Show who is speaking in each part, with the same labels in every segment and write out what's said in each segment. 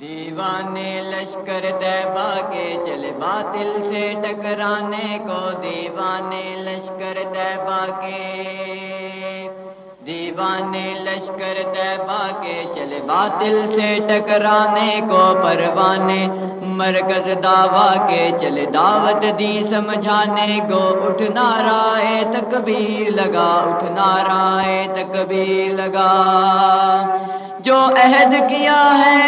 Speaker 1: دیوانے لشکر دیبا کے چلے باطل سے ٹکرانے کو دیوانے لشکر دیبا کے دیوانے لشکر دیبا کے چلے باطل سے ٹکرانے کو پروانے مرکز دعوا کے چلے دعوت دی سمجھانے کو اٹھنا رائے تکبیر لگا، اٹھنا رائے تکبیر لگا۔ جو عہد کیا ہے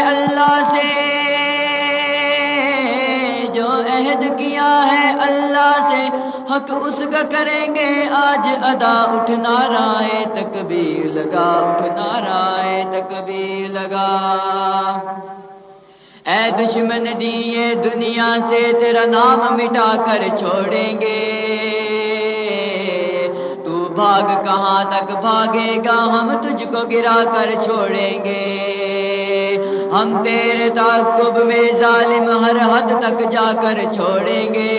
Speaker 1: عہد کیا ہے اللہ سے، حق اس کا کریں گے آج ادا۔ اٹھنا رائے تکبیر لگا، اٹھنا رائے تکبیر لگا۔ اے دشمن دیے دنیا سے، تیرا نام مٹا کر چھوڑیں گے۔ تو بھاگ کہاں تک بھاگے گا؟ ہم تجھ کو گرا کر چھوڑیں گے۔ ہم تیرے تعقب میں ظالم ہر حد تک جا کر چھوڑیں گے۔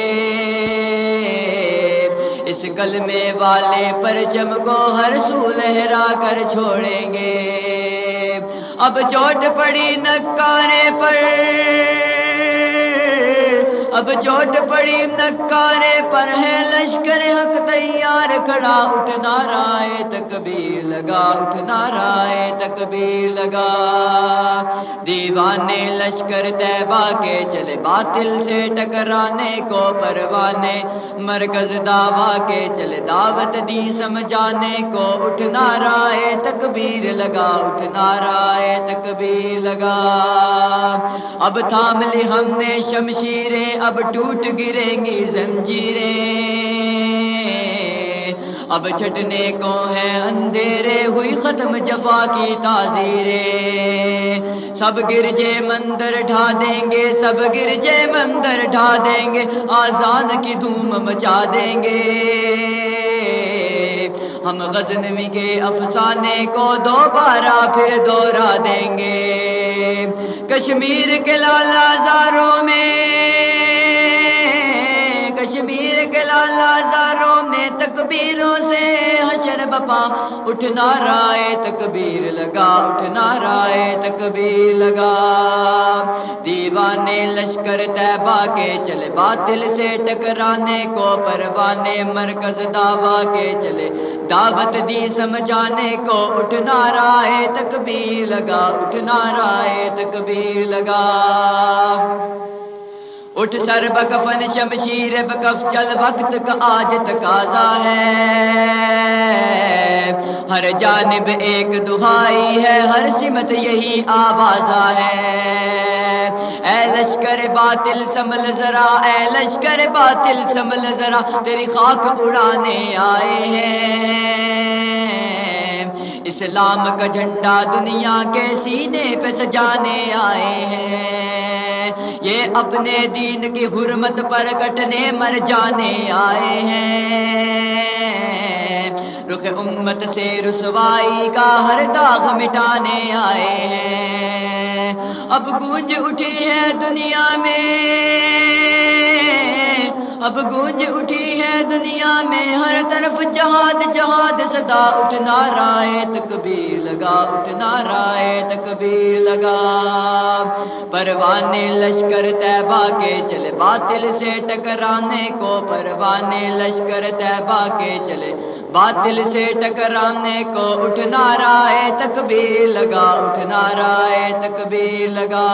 Speaker 1: اس کلمے والے پر چم کو ہر سو لہرا کر چھوڑیں گے۔ اب چوٹ پڑی نکارے پر۔ اب چوٹ پڑی نکارے پر ہے کھڑا اٹھنا رائے تکبیر لگا، اٹھنا رائے تکبیر لگا۔ دیوانے لشکر تیبا کے چلے باطل سے ٹکرانے کو پروانے۔ مرکز دعوا کے چلے دعوت دی سمجھانے کو اٹھنا رائے تکبیر لگا، اٹھنا رائے تکبیر لگا۔ اب تھام لی ہم نے شمشیریں، اب ٹوٹ گریں گی زنجیریں۔ اب چھٹنے کو ہے اندھیرے، ہوئی ختم جفا کی تاثیریں۔ سب گرجے مندر ڈھا دیں گے، سب گرجے مندر ڈھا دیں گے، آزاد کی دھوم مچا دیں گے۔ ہم غزنوی کے افسانے کو دوبارہ پھر دوہرا دیں گے۔ کشمیر کے لالا زاروں میں، کشمیر کے لالا زاروں تکبیروں سے حشر بپا اٹھنا رائے تکبیر لگا، اٹھنا رائے تکبیر لگا۔ دیوانے لشکر تیبا کے چلے، باطل سے ٹکرانے کو پروانے، مرکز دعوا کے چلے۔ دعوت دی سمجھانے کو، اٹھنا رائے تکبیر لگا، اٹھنا رائے تکبیر لگا۔ اٹھ سر بکفن شمشیر بکف چل وقت کا آج تقاضا ہے۔ ہر جانب ایک دہائی ہے، ہر سمت یہی آواز ہے۔ اے لشکر باطل سمل ذرا۔ اے لشکر باطل سمل ذرا۔ تیری خاک اڑانے آئے ہیں۔ اسلام کا جھنڈا دنیا کے سینے پہ سجانے آئے ہیں۔ یہ اپنے دین کی حرمت پر کٹنے مر جانے آئے ہیں۔ رخ امت سے رسوائی کا ہر داغ مٹانے آئے ہیں۔ اب گونج اٹھی ہے دنیا میں۔ اب گونج اٹھی ہے دنیا میں، ہر طرف جہاد جہاد صدا اٹھنا رائے تکبیر لگا، اٹھنا رائے تکبیر لگا۔ پروانے لشکر تیبا کے چلے، باطل سے ٹکرانے کو پروانے لشکر تیبا کے چلے۔ باطل سے ٹکرانے کو اٹھنا رائے تکبیر لگا، اٹھنا رائے تکبیر لگا۔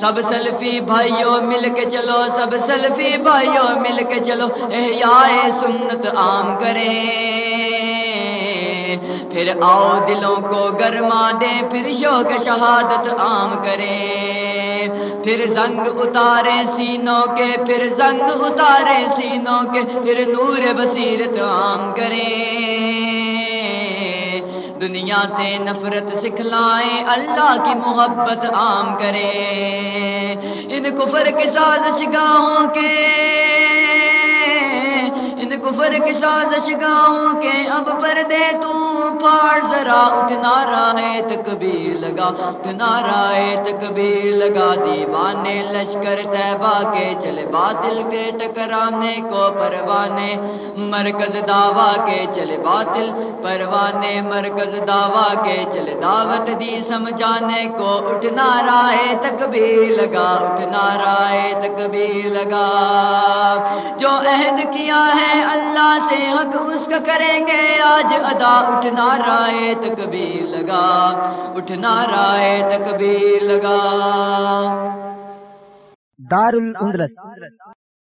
Speaker 1: سب سلفی بھائیوں مل کے چلو۔ سب سلفی بھائیوں مل کے چلو۔ احیاء سنت عام کریں۔ پھر آؤ دلوں کو گرما دیں، پھر شوق شہادت عام کریں۔ پھر زنگ اتارے سینوں کے، پھر زنگ اتارے سینوں کے، پھر نور بصیرت عام کریں۔ دنیا سے نفرت سکھلائیں، اللہ کی محبت عام کریں۔ ان کفر کے سازش گاہوں کے، ان کفر کی سازش گاہوں کے، اب پر دے تو پھاڑ ذرا اٹھنا رائے تکبیر لگا اٹھنا رائے تکبیر لگا، دیوانے لشکر تہبا کے چلے، باطل کے ٹکرانے کو پروانے، مرکز دعوی کے چلے، باطل پروانے، مرکز دعوی کے چلے، دعوت دی سمجھانے کو اٹھنا رائے تکبیر لگا اٹھنا رائے تکبیر لگا۔ جو عہد کیا ہے اللہ سے حق اس کا کریں گے، آج ادا اٹھنا رائے تکبیر لگا اٹھنا رائے تکبیر لگا۔
Speaker 2: دار الاندلس